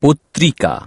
Putrika